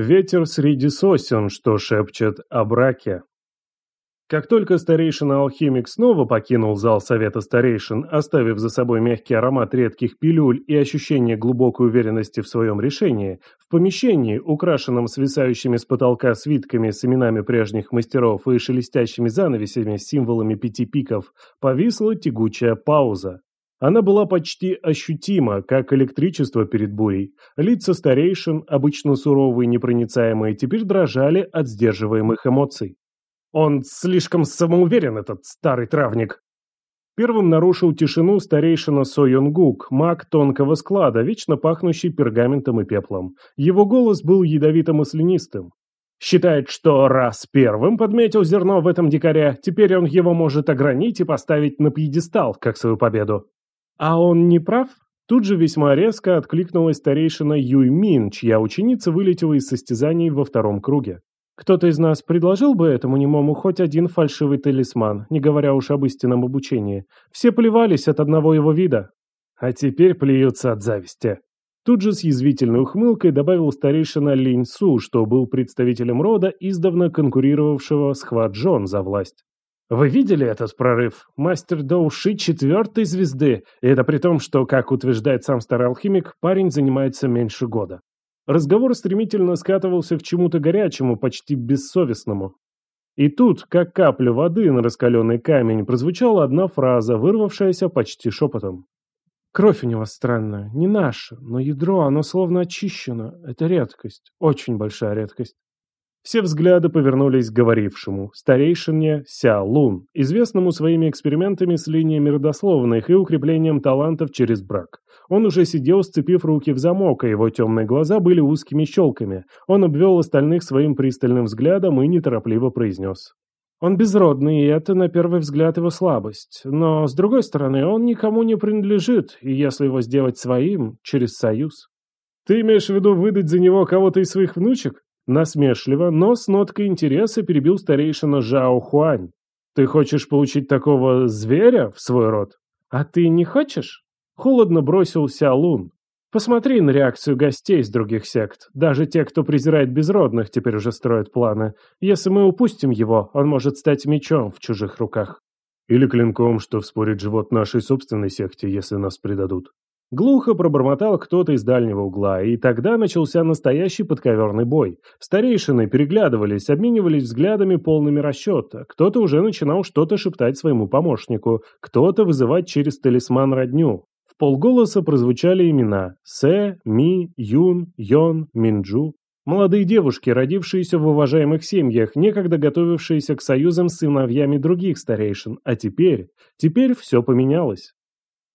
Ветер среди сосен, что шепчет о браке. Как только старейшина-алхимик снова покинул зал Совета Старейшин, оставив за собой мягкий аромат редких пилюль и ощущение глубокой уверенности в своем решении, в помещении, украшенном свисающими с потолка свитками с именами прежних мастеров и шелестящими занавесями с символами пяти пиков, повисла тягучая пауза. Она была почти ощутима, как электричество перед бурей. Лица старейшин, обычно суровые и непроницаемые, теперь дрожали от сдерживаемых эмоций. Он слишком самоуверен, этот старый травник. Первым нарушил тишину старейшина Со Йонгук, маг тонкого склада, вечно пахнущий пергаментом и пеплом. Его голос был ядовито-маслянистым. Считает, что раз первым подметил зерно в этом дикаре, теперь он его может огранить и поставить на пьедестал, как свою победу. А он не прав? Тут же весьма резко откликнулась старейшина Юй Мин, чья ученица вылетела из состязаний во втором круге. Кто-то из нас предложил бы этому немому хоть один фальшивый талисман, не говоря уж об истинном обучении. Все плевались от одного его вида. А теперь плюются от зависти. Тут же с язвительной ухмылкой добавил старейшина Линь Су, что был представителем рода, издавна конкурировавшего с Хваджон за власть. Вы видели этот прорыв? Мастер до уши четвертой звезды, и это при том, что, как утверждает сам старый алхимик, парень занимается меньше года. Разговор стремительно скатывался к чему-то горячему, почти бессовестному. И тут, как капля воды на раскаленный камень, прозвучала одна фраза, вырвавшаяся почти шепотом. «Кровь у него странная, не наша, но ядро, оно словно очищено. Это редкость, очень большая редкость». Все взгляды повернулись к говорившему, старейшине Ся Лун, известному своими экспериментами с линиями родословных и укреплением талантов через брак. Он уже сидел, сцепив руки в замок, а его темные глаза были узкими щелками. Он обвел остальных своим пристальным взглядом и неторопливо произнес. Он безродный, и это, на первый взгляд, его слабость. Но, с другой стороны, он никому не принадлежит, и если его сделать своим, через союз. Ты имеешь в виду выдать за него кого-то из своих внучек? Насмешливо, но с ноткой интереса перебил старейшина Жао Хуань. «Ты хочешь получить такого зверя в свой род?» «А ты не хочешь?» Холодно бросил Лун. «Посмотри на реакцию гостей из других сект. Даже те, кто презирает безродных, теперь уже строят планы. Если мы упустим его, он может стать мечом в чужих руках». «Или клинком, что вспорит живот нашей собственной секте, если нас предадут», Глухо пробормотал кто-то из дальнего угла, и тогда начался настоящий подковерный бой. Старейшины переглядывались, обменивались взглядами полными расчета. Кто-то уже начинал что-то шептать своему помощнику, кто-то вызывать через талисман родню. В полголоса прозвучали имена Сэ, Ми, Юн, Йон, Минджу. Молодые девушки, родившиеся в уважаемых семьях, некогда готовившиеся к союзам с сыновьями других старейшин, а теперь, теперь все поменялось.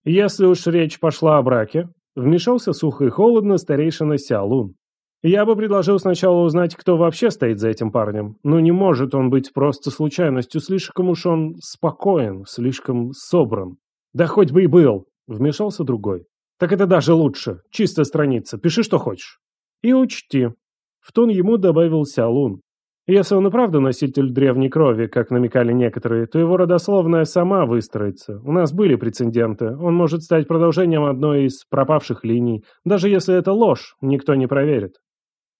Если уж речь пошла о браке, вмешался сухо и холодно старейшина Сялун. Я бы предложил сначала узнать, кто вообще стоит за этим парнем. Но не может он быть просто случайностью, слишком уж он спокоен, слишком собран. Да хоть бы и был, вмешался другой. Так это даже лучше. Чистая страница. Пиши, что хочешь. И учти. В тон ему добавил Сялун. Если он и правда носитель древней крови, как намекали некоторые, то его родословная сама выстроится. У нас были прецеденты. Он может стать продолжением одной из пропавших линий. Даже если это ложь, никто не проверит.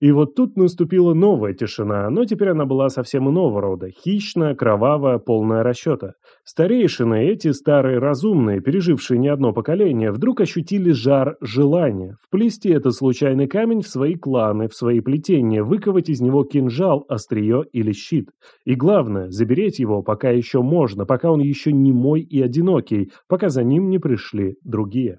И вот тут наступила новая тишина, но теперь она была совсем иного рода, хищная, кровавая, полная расчета. Старейшины, эти старые разумные, пережившие не одно поколение, вдруг ощутили жар желания, вплести этот случайный камень в свои кланы, в свои плетения, выковать из него кинжал, острие или щит. И главное, забереть его, пока еще можно, пока он еще не мой и одинокий, пока за ним не пришли другие.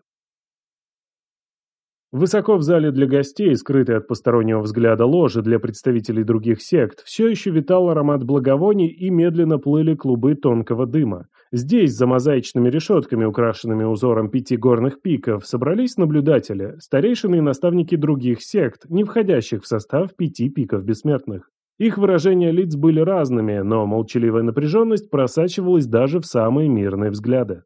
Высоко в зале для гостей, скрытой от постороннего взгляда ложи для представителей других сект, все еще витал аромат благовоний и медленно плыли клубы тонкого дыма. Здесь, за мозаичными решетками, украшенными узором пяти горных пиков, собрались наблюдатели, старейшины и наставники других сект, не входящих в состав пяти пиков бессмертных. Их выражения лиц были разными, но молчаливая напряженность просачивалась даже в самые мирные взгляды.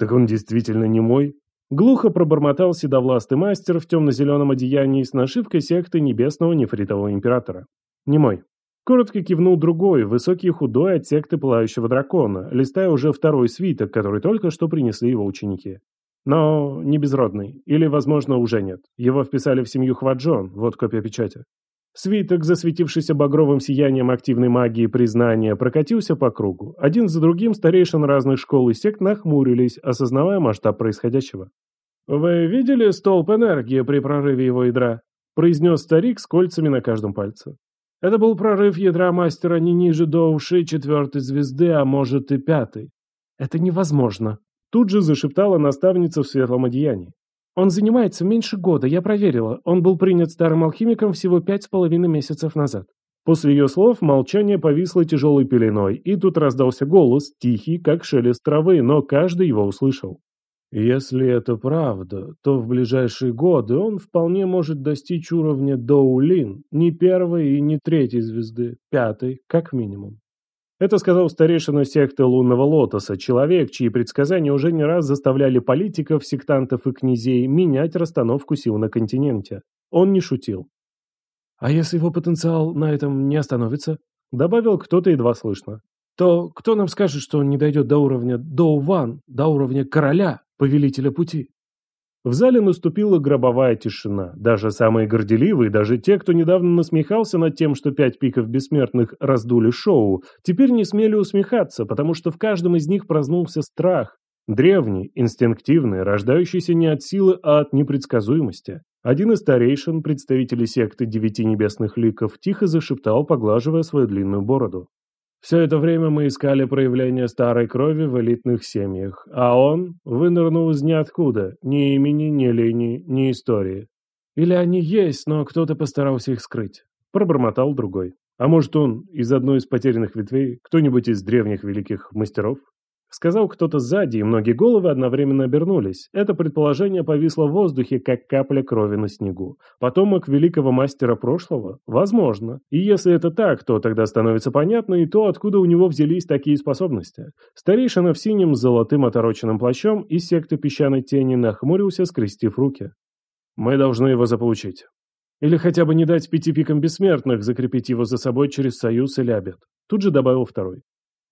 «Так он действительно не мой?» Глухо пробормотал седовластый мастер в темно-зеленом одеянии с нашивкой секты Небесного Нефритового Императора. «Не мой». Коротко кивнул другой, высокий и худой от секты Пылающего Дракона, листая уже второй свиток, который только что принесли его ученики. Но не безродный. Или, возможно, уже нет. Его вписали в семью Хваджон, вот копия печати. Свиток, засветившийся багровым сиянием активной магии признания, прокатился по кругу. Один за другим старейшин разных школ и сект нахмурились, осознавая масштаб происходящего. «Вы видели столб энергии при прорыве его ядра?» – произнес старик с кольцами на каждом пальце. Это был прорыв ядра мастера не ниже до уши четвертой звезды, а может и пятой. Это невозможно. Тут же зашептала наставница в светлом одеянии. Он занимается меньше года, я проверила. Он был принят старым алхимиком всего пять с половиной месяцев назад. После ее слов молчание повисло тяжелой пеленой, и тут раздался голос, тихий, как шелест травы, но каждый его услышал. Если это правда, то в ближайшие годы он вполне может достичь уровня Доулин, не первой и не третьей звезды, пятой, как минимум. Это сказал старейшина секты Лунного Лотоса, человек, чьи предсказания уже не раз заставляли политиков, сектантов и князей менять расстановку сил на континенте. Он не шутил. «А если его потенциал на этом не остановится?» Добавил кто-то едва слышно. «То кто нам скажет, что он не дойдет до уровня Доу-Ван, до уровня короля?» Повелителя пути. В зале наступила гробовая тишина. Даже самые горделивые, даже те, кто недавно насмехался над тем, что пять пиков бессмертных раздули шоу, теперь не смели усмехаться, потому что в каждом из них проснулся страх. Древний, инстинктивный, рождающийся не от силы, а от непредсказуемости. Один из старейшин, представителей секты девяти небесных ликов, тихо зашептал, поглаживая свою длинную бороду. Все это время мы искали проявление старой крови в элитных семьях, а он вынырнул из ниоткуда, ни имени, ни линии, ни истории. Или они есть, но кто-то постарался их скрыть. Пробормотал другой. А может он из одной из потерянных ветвей, кто-нибудь из древних великих мастеров? Сказал кто-то сзади, и многие головы одновременно обернулись. Это предположение повисло в воздухе, как капля крови на снегу. Потомок великого мастера прошлого? Возможно. И если это так, то тогда становится понятно и то, откуда у него взялись такие способности. Старейшина в синем с золотым отороченным плащом из секты песчаной тени нахмурился, скрестив руки. «Мы должны его заполучить. Или хотя бы не дать пяти пикам бессмертных закрепить его за собой через союз или обед». Тут же добавил второй.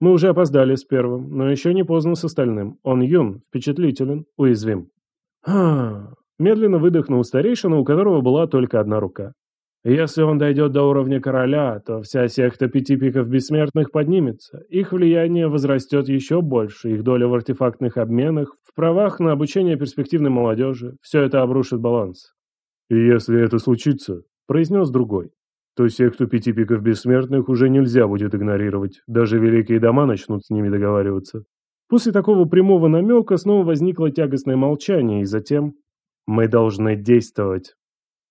Мы уже опоздали с первым, но еще не поздно с остальным. Он юн, впечатлителен, уязвим. Ха. Медленно выдохнул старейшина, у которого была только одна рука. Если он дойдет до уровня короля, то вся секта пяти пиков бессмертных поднимется. Их влияние возрастет еще больше, их доля в артефактных обменах, в правах на обучение перспективной молодежи. Все это обрушит баланс. «И если это случится», — произнес другой, то секту пяти пиков бессмертных уже нельзя будет игнорировать, даже великие дома начнут с ними договариваться. После такого прямого намека снова возникло тягостное молчание, и затем «Мы должны действовать».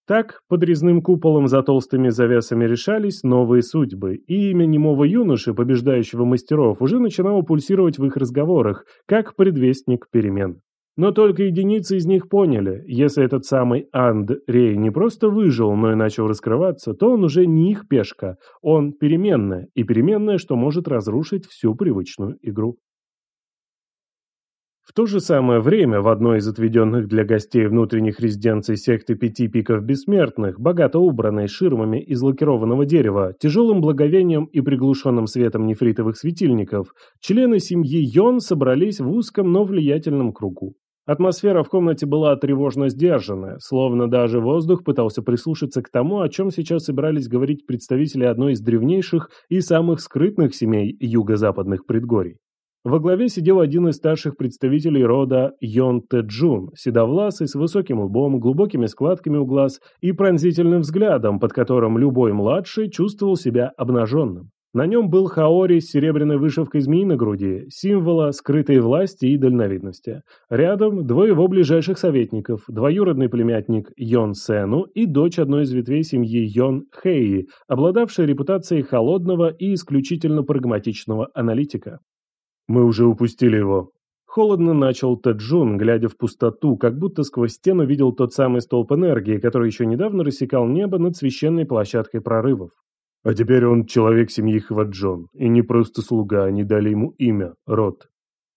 Так, под резным куполом за толстыми завесами решались новые судьбы, и имя немого юноши, побеждающего мастеров, уже начинало пульсировать в их разговорах, как предвестник перемен. Но только единицы из них поняли, если этот самый Анд Рей не просто выжил, но и начал раскрываться, то он уже не их пешка, он переменная, и переменная, что может разрушить всю привычную игру. В то же самое время в одной из отведенных для гостей внутренних резиденций секты Пяти Пиков Бессмертных, богато убранной ширмами из лакированного дерева, тяжелым благовением и приглушенным светом нефритовых светильников, члены семьи Йон собрались в узком, но влиятельном кругу. Атмосфера в комнате была тревожно сдержанная, словно даже воздух пытался прислушаться к тому, о чем сейчас собирались говорить представители одной из древнейших и самых скрытных семей юго-западных предгорий. Во главе сидел один из старших представителей рода Йон Тэджун, седовласый, с высоким лбом, глубокими складками у глаз и пронзительным взглядом, под которым любой младший чувствовал себя обнаженным. На нем был хаори с серебряной вышивкой змеи на груди, символа скрытой власти и дальновидности. Рядом двое его ближайших советников, двоюродный племянник Йон Сену и дочь одной из ветвей семьи Йон Хэи, обладавшая репутацией холодного и исключительно прагматичного аналитика. «Мы уже упустили его», Холодно начал Тэджун, глядя в пустоту, как будто сквозь стену видел тот самый столб энергии, который еще недавно рассекал небо над священной площадкой прорывов. А теперь он человек семьи Хваджон, и не просто слуга, они дали ему имя, род.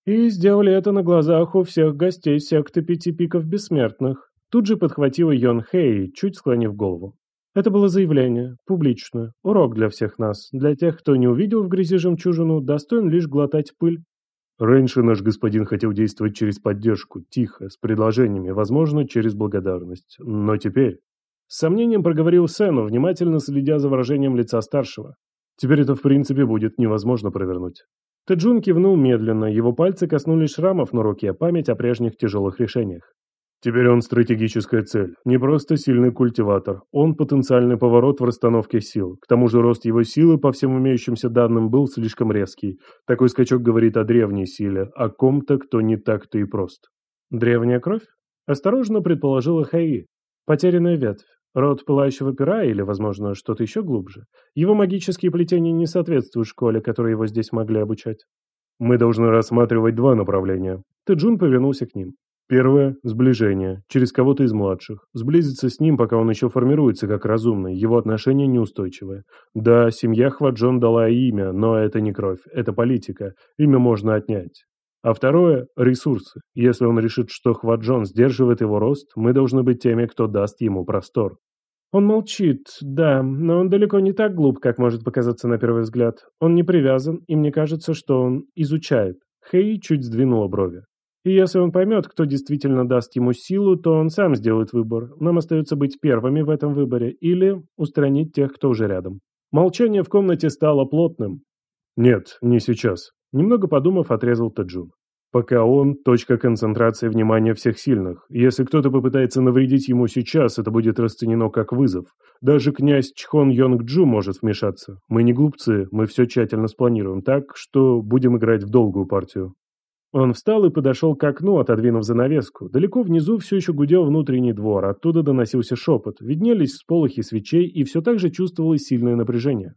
И сделали это на глазах у всех гостей секты Пяти Пиков Бессмертных. Тут же подхватила Йон Хэй, чуть склонив голову. Это было заявление, публичное, урок для всех нас, для тех, кто не увидел в грязи жемчужину, достоин лишь глотать пыль. Раньше наш господин хотел действовать через поддержку, тихо, с предложениями, возможно, через благодарность. Но теперь... С сомнением проговорил Сену, внимательно следя за выражением лица старшего. Теперь это в принципе будет невозможно провернуть. Тэджун кивнул медленно, его пальцы коснулись шрамов на руке, память о прежних тяжелых решениях. Теперь он стратегическая цель, не просто сильный культиватор, он потенциальный поворот в расстановке сил. К тому же рост его силы, по всем имеющимся данным, был слишком резкий. Такой скачок говорит о древней силе, о ком-то, кто не так-то и прост. Древняя кровь? Осторожно предположила Хаи. Потерянная ветвь. Род пылающего пера или, возможно, что-то еще глубже. Его магические плетения не соответствуют школе, которой его здесь могли обучать. Мы должны рассматривать два направления. Тэджун повернулся к ним. Первое – сближение, через кого-то из младших. Сблизиться с ним, пока он еще формируется как разумный, его отношения неустойчивые. Да, семья Хваджон дала имя, но это не кровь, это политика. Имя можно отнять. А второе – ресурсы. Если он решит, что Хваджон сдерживает его рост, мы должны быть теми, кто даст ему простор. Он молчит, да, но он далеко не так глуп, как может показаться на первый взгляд. Он не привязан, и мне кажется, что он изучает. Хей чуть сдвинула брови. И если он поймет, кто действительно даст ему силу, то он сам сделает выбор. Нам остается быть первыми в этом выборе или устранить тех, кто уже рядом. Молчание в комнате стало плотным. «Нет, не сейчас», – немного подумав, отрезал Таджун. «Пока он – точка концентрации внимания всех сильных. Если кто-то попытается навредить ему сейчас, это будет расценено как вызов. Даже князь Чхон Йонг Джу может вмешаться. Мы не глупцы, мы все тщательно спланируем так, что будем играть в долгую партию». Он встал и подошел к окну, отодвинув занавеску. Далеко внизу все еще гудел внутренний двор, оттуда доносился шепот, виднелись сполохи свечей, и все так же чувствовалось сильное напряжение.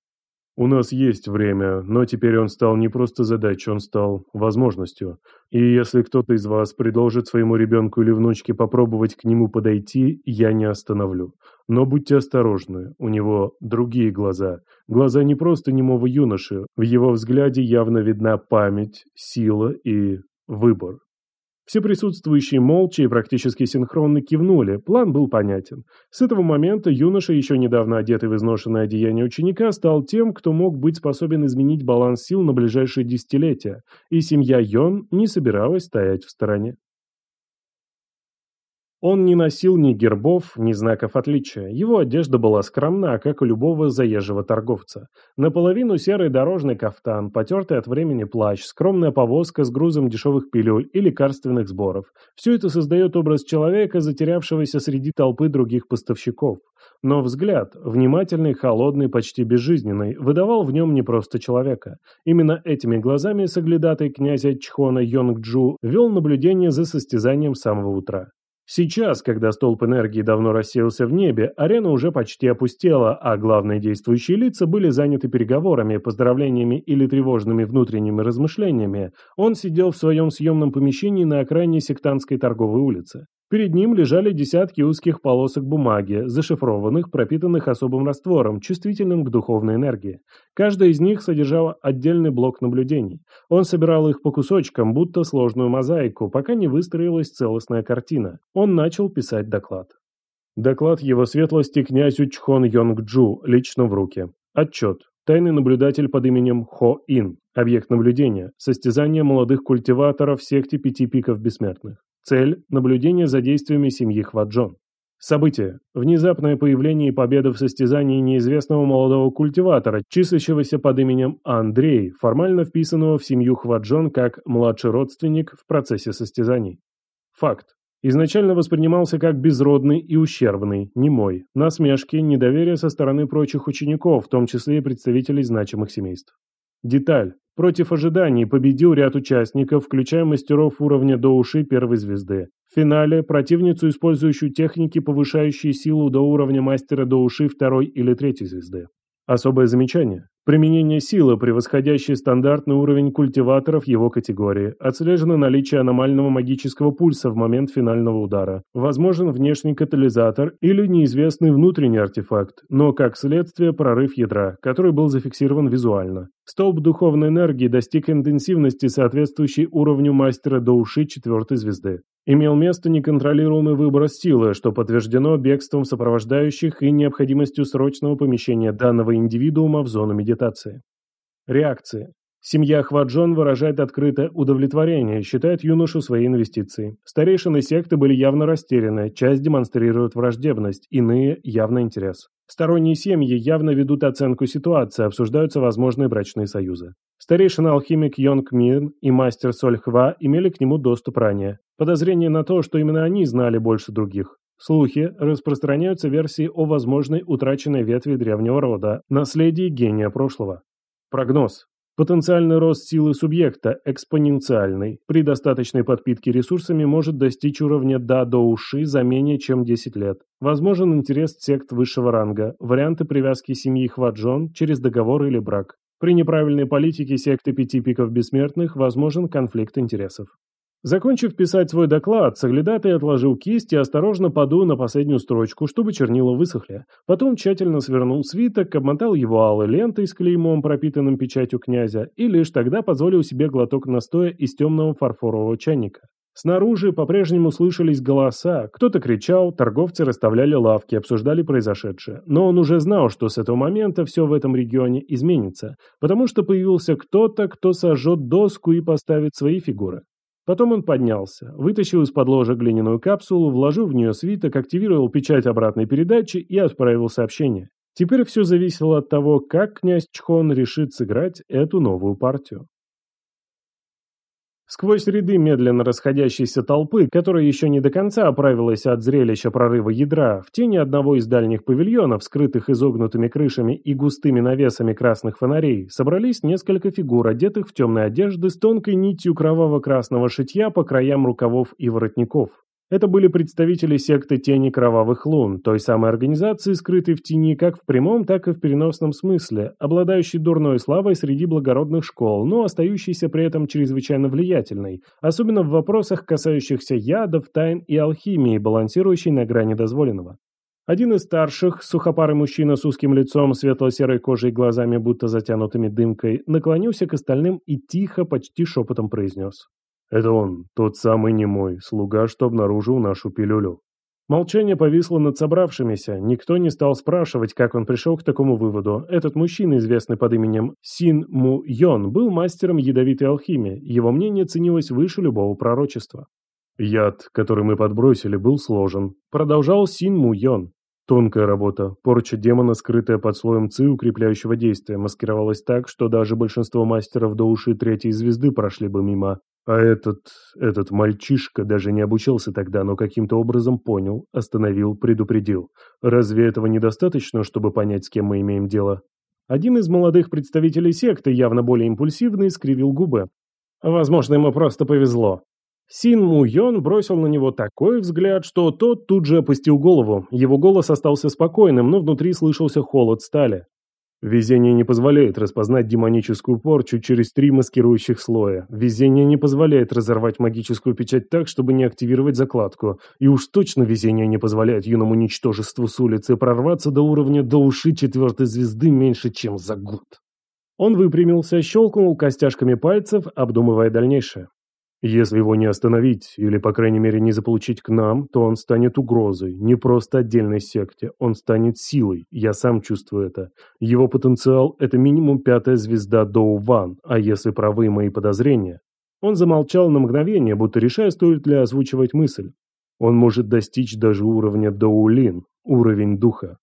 «У нас есть время, но теперь он стал не просто задачей, он стал возможностью. И если кто-то из вас предложит своему ребенку или внучке попробовать к нему подойти, я не остановлю. Но будьте осторожны, у него другие глаза. Глаза не просто немого юноши, в его взгляде явно видна память, сила и выбор. Все присутствующие молча и практически синхронно кивнули, план был понятен. С этого момента юноша, еще недавно одетый в изношенное одеяние ученика, стал тем, кто мог быть способен изменить баланс сил на ближайшие десятилетия, и семья Йон не собиралась стоять в стороне. Он не носил ни гербов, ни знаков отличия. Его одежда была скромна, как у любого заезжего торговца. Наполовину серый дорожный кафтан, потертый от времени плащ, скромная повозка с грузом дешевых пилюль и лекарственных сборов. Все это создает образ человека, затерявшегося среди толпы других поставщиков. Но взгляд, внимательный, холодный, почти безжизненный, выдавал в нем не просто человека. Именно этими глазами соглядатый князя Чхона Йонгджу вел наблюдение за состязанием с самого утра. Сейчас, когда столб энергии давно рассеялся в небе, арена уже почти опустела, а главные действующие лица были заняты переговорами, поздравлениями или тревожными внутренними размышлениями, он сидел в своем съемном помещении на окраине сектантской торговой улицы. Перед ним лежали десятки узких полосок бумаги, зашифрованных, пропитанных особым раствором, чувствительным к духовной энергии. Каждая из них содержала отдельный блок наблюдений. Он собирал их по кусочкам, будто сложную мозаику, пока не выстроилась целостная картина. Он начал писать доклад. Доклад его светлости князю Чхон Йонг Джу, лично в руки. Отчет. Тайный наблюдатель под именем Хо Ин. Объект наблюдения. Состязание молодых культиваторов секте пяти пиков бессмертных. Цель – наблюдение за действиями семьи Хваджон. Событие. Внезапное появление и победа в состязании неизвестного молодого культиватора, числящегося под именем Андрей, формально вписанного в семью Хваджон как младший родственник в процессе состязаний. Факт. Изначально воспринимался как безродный и ущербный, немой, насмешки, недоверие со стороны прочих учеников, в том числе и представителей значимых семейств. Деталь. Против ожиданий победил ряд участников, включая мастеров уровня до уши первой звезды. В финале противницу, использующую техники, повышающие силу до уровня мастера до уши второй или третьей звезды. Особое замечание. Применение силы, превосходящей стандартный уровень культиваторов его категории. Отслежено наличие аномального магического пульса в момент финального удара. Возможен внешний катализатор или неизвестный внутренний артефакт, но как следствие прорыв ядра, который был зафиксирован визуально. Столб духовной энергии достиг интенсивности, соответствующей уровню мастера до уши четвертой звезды. Имел место неконтролируемый выброс силы, что подтверждено бегством сопровождающих и необходимостью срочного помещения данного индивидуума в зону медитации. Реакции. Семья Хваджон выражает открытое удовлетворение, считает юношу своей инвестицией. Старейшины секты были явно растеряны, часть демонстрирует враждебность, иные – явно интерес. Сторонние семьи явно ведут оценку ситуации, обсуждаются возможные брачные союзы. Старейшина-алхимик Йонг Мин и мастер Соль Хва имели к нему доступ ранее. Подозрение на то, что именно они знали больше других. Слухи распространяются версии о возможной утраченной ветви древнего рода, наследии гения прошлого. Прогноз. Потенциальный рост силы субъекта экспоненциальный. При достаточной подпитке ресурсами может достичь уровня да до уши за менее чем 10 лет. Возможен интерес сект высшего ранга, варианты привязки семьи Хваджон через договор или брак. При неправильной политике секты пяти пиков бессмертных возможен конфликт интересов. Закончив писать свой доклад, Соглядатый отложил кисть и осторожно подул на последнюю строчку, чтобы чернила высохли. Потом тщательно свернул свиток, обмотал его алой лентой с клеймом, пропитанным печатью князя, и лишь тогда позволил себе глоток настоя из темного фарфорового чайника. Снаружи по-прежнему слышались голоса, кто-то кричал, торговцы расставляли лавки, обсуждали произошедшее. Но он уже знал, что с этого момента все в этом регионе изменится, потому что появился кто-то, кто сожжет доску и поставит свои фигуры. Потом он поднялся, вытащил из-под ложа глиняную капсулу, вложил в нее свиток, активировал печать обратной передачи и отправил сообщение. Теперь все зависело от того, как князь Чхон решит сыграть эту новую партию. Сквозь ряды медленно расходящейся толпы, которая еще не до конца оправилась от зрелища прорыва ядра, в тени одного из дальних павильонов, скрытых изогнутыми крышами и густыми навесами красных фонарей, собрались несколько фигур, одетых в темные одежды с тонкой нитью кроваво-красного шитья по краям рукавов и воротников. Это были представители секты Тени Кровавых Лун, той самой организации, скрытой в тени как в прямом, так и в переносном смысле, обладающей дурной славой среди благородных школ, но остающейся при этом чрезвычайно влиятельной, особенно в вопросах, касающихся ядов, тайн и алхимии, балансирующей на грани дозволенного. Один из старших, сухопарый мужчина с узким лицом, светло-серой кожей и глазами, будто затянутыми дымкой, наклонился к остальным и тихо, почти шепотом произнес. Это он, тот самый немой, слуга, что обнаружил нашу пилюлю. Молчание повисло над собравшимися, никто не стал спрашивать, как он пришел к такому выводу. Этот мужчина, известный под именем Син Му Йон, был мастером ядовитой алхимии, его мнение ценилось выше любого пророчества. «Яд, который мы подбросили, был сложен», — продолжал Син Му Йон. Тонкая работа, порча демона, скрытая под слоем ци укрепляющего действия, маскировалась так, что даже большинство мастеров до уши третьей звезды прошли бы мимо. А этот, этот мальчишка даже не обучался тогда, но каким-то образом понял, остановил, предупредил. Разве этого недостаточно, чтобы понять, с кем мы имеем дело? Один из молодых представителей секты, явно более импульсивный, скривил губы. Возможно, ему просто повезло. Син Му Йон бросил на него такой взгляд, что тот тут же опустил голову. Его голос остался спокойным, но внутри слышался холод стали. Везение не позволяет распознать демоническую порчу через три маскирующих слоя. Везение не позволяет разорвать магическую печать так, чтобы не активировать закладку. И уж точно везение не позволяет юному ничтожеству с улицы прорваться до уровня до уши четвертой звезды меньше, чем за год. Он выпрямился, щелкнул костяшками пальцев, обдумывая дальнейшее. Если его не остановить, или, по крайней мере, не заполучить к нам, то он станет угрозой, не просто отдельной секте, он станет силой, я сам чувствую это. Его потенциал – это минимум пятая звезда Доу Ван, а если правы мои подозрения? Он замолчал на мгновение, будто решая, стоит ли озвучивать мысль. Он может достичь даже уровня Доу Лин, уровень духа.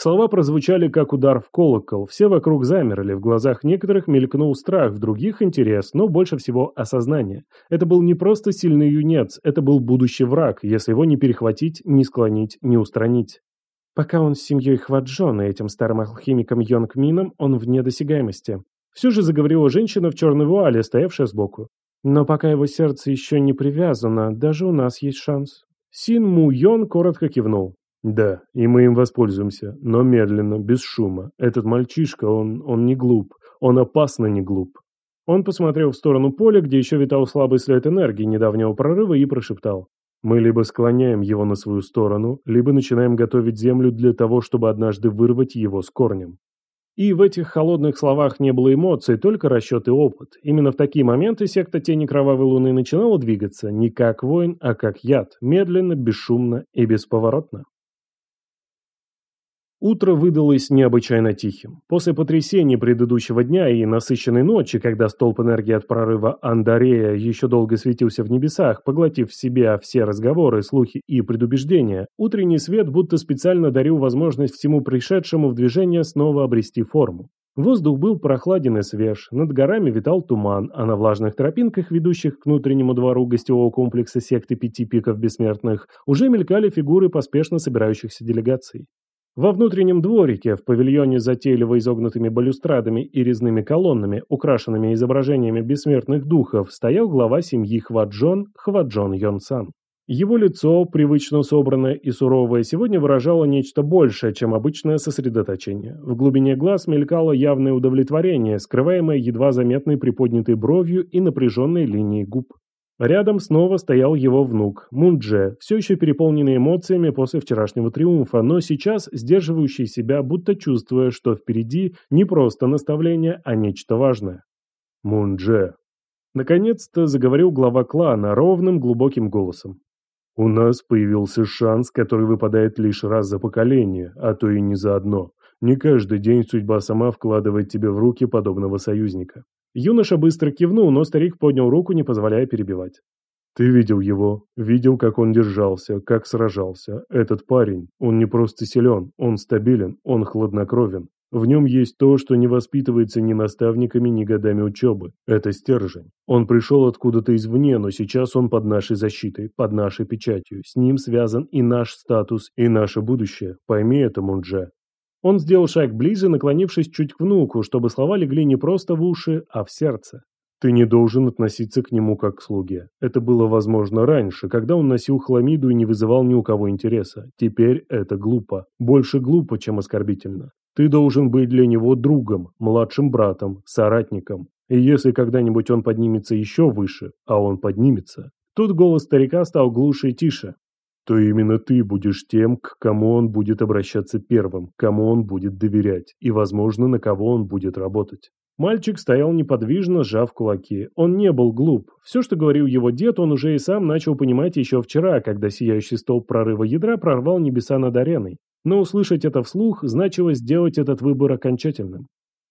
Слова прозвучали как удар в колокол, все вокруг замерли, в глазах некоторых мелькнул страх, в других интерес, но больше всего осознание. Это был не просто сильный юнец, это был будущий враг, если его не перехватить, не склонить, не устранить. Пока он с семьей Хваджон и этим старым алхимиком Йонг Мином, он вне досягаемости. Все же заговорила женщина в черной вуале, стоявшая сбоку. Но пока его сердце еще не привязано, даже у нас есть шанс. Син Му Йон коротко кивнул. Да, и мы им воспользуемся, но медленно, без шума. Этот мальчишка, он, он не глуп, он опасно не глуп. Он посмотрел в сторону поля, где еще витал слабый след энергии недавнего прорыва, и прошептал. Мы либо склоняем его на свою сторону, либо начинаем готовить землю для того, чтобы однажды вырвать его с корнем. И в этих холодных словах не было эмоций, только расчет и опыт. Именно в такие моменты секта Тени Кровавой Луны начинала двигаться не как воин, а как яд, медленно, бесшумно и бесповоротно. Утро выдалось необычайно тихим. После потрясений предыдущего дня и насыщенной ночи, когда столб энергии от прорыва Андарея еще долго светился в небесах, поглотив в себя все разговоры, слухи и предубеждения, утренний свет будто специально дарил возможность всему пришедшему в движение снова обрести форму. Воздух был прохладен и свеж, над горами витал туман, а на влажных тропинках, ведущих к внутреннему двору гостевого комплекса секты Пяти Пиков Бессмертных, уже мелькали фигуры поспешно собирающихся делегаций. Во внутреннем дворике, в павильоне с затейливо изогнутыми балюстрадами и резными колоннами, украшенными изображениями бессмертных духов, стоял глава семьи Хваджон Хваджон Йонсан. Его лицо, привычно собранное и суровое, сегодня выражало нечто большее, чем обычное сосредоточение. В глубине глаз мелькало явное удовлетворение, скрываемое едва заметной приподнятой бровью и напряженной линией губ. Рядом снова стоял его внук, Мундже, все еще переполненный эмоциями после вчерашнего триумфа, но сейчас сдерживающий себя, будто чувствуя, что впереди не просто наставление, а нечто важное. Мундже. Наконец-то заговорил глава клана ровным глубоким голосом. У нас появился шанс, который выпадает лишь раз за поколение, а то и не за одно. Не каждый день судьба сама вкладывает тебе в руки подобного союзника. Юноша быстро кивнул, но старик поднял руку, не позволяя перебивать. «Ты видел его, видел, как он держался, как сражался. Этот парень, он не просто силен, он стабилен, он хладнокровен. В нем есть то, что не воспитывается ни наставниками, ни годами учебы. Это стержень. Он пришел откуда-то извне, но сейчас он под нашей защитой, под нашей печатью. С ним связан и наш статус, и наше будущее. Пойми это, Мунджа. Он сделал шаг ближе, наклонившись чуть к внуку, чтобы слова легли не просто в уши, а в сердце. Ты не должен относиться к нему как к слуге. Это было возможно раньше, когда он носил хламиду и не вызывал ни у кого интереса. Теперь это глупо. Больше глупо, чем оскорбительно. Ты должен быть для него другом, младшим братом, соратником. И если когда-нибудь он поднимется еще выше, а он поднимется, Тут голос старика стал глуше и тише то именно ты будешь тем, к кому он будет обращаться первым, кому он будет доверять и, возможно, на кого он будет работать. Мальчик стоял неподвижно, сжав кулаки. Он не был глуп. Все, что говорил его дед, он уже и сам начал понимать еще вчера, когда сияющий столб прорыва ядра прорвал небеса над ареной. Но услышать это вслух значило сделать этот выбор окончательным.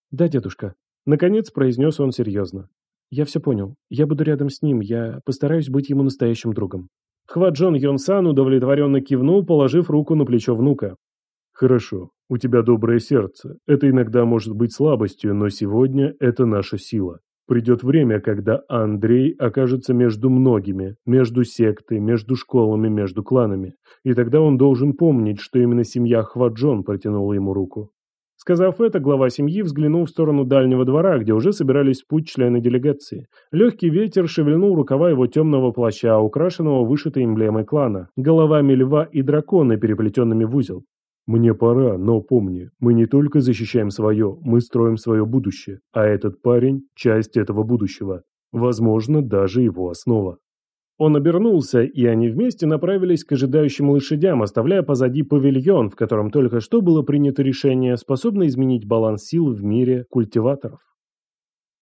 «Да, дедушка», — наконец произнес он серьезно. «Я все понял. Я буду рядом с ним. Я постараюсь быть ему настоящим другом». Хваджон Йонсан удовлетворенно кивнул, положив руку на плечо внука. «Хорошо, у тебя доброе сердце. Это иногда может быть слабостью, но сегодня это наша сила. Придет время, когда Андрей окажется между многими, между сектой, между школами, между кланами. И тогда он должен помнить, что именно семья Хваджон протянула ему руку. Сказав это, глава семьи взглянул в сторону дальнего двора, где уже собирались в путь члены делегации. Легкий ветер шевельнул рукава его темного плаща, украшенного вышитой эмблемой клана, головами льва и дракона, переплетенными в узел. «Мне пора, но помни, мы не только защищаем свое, мы строим свое будущее, а этот парень – часть этого будущего. Возможно, даже его основа». Он обернулся, и они вместе направились к ожидающим лошадям, оставляя позади павильон, в котором только что было принято решение, способное изменить баланс сил в мире культиваторов.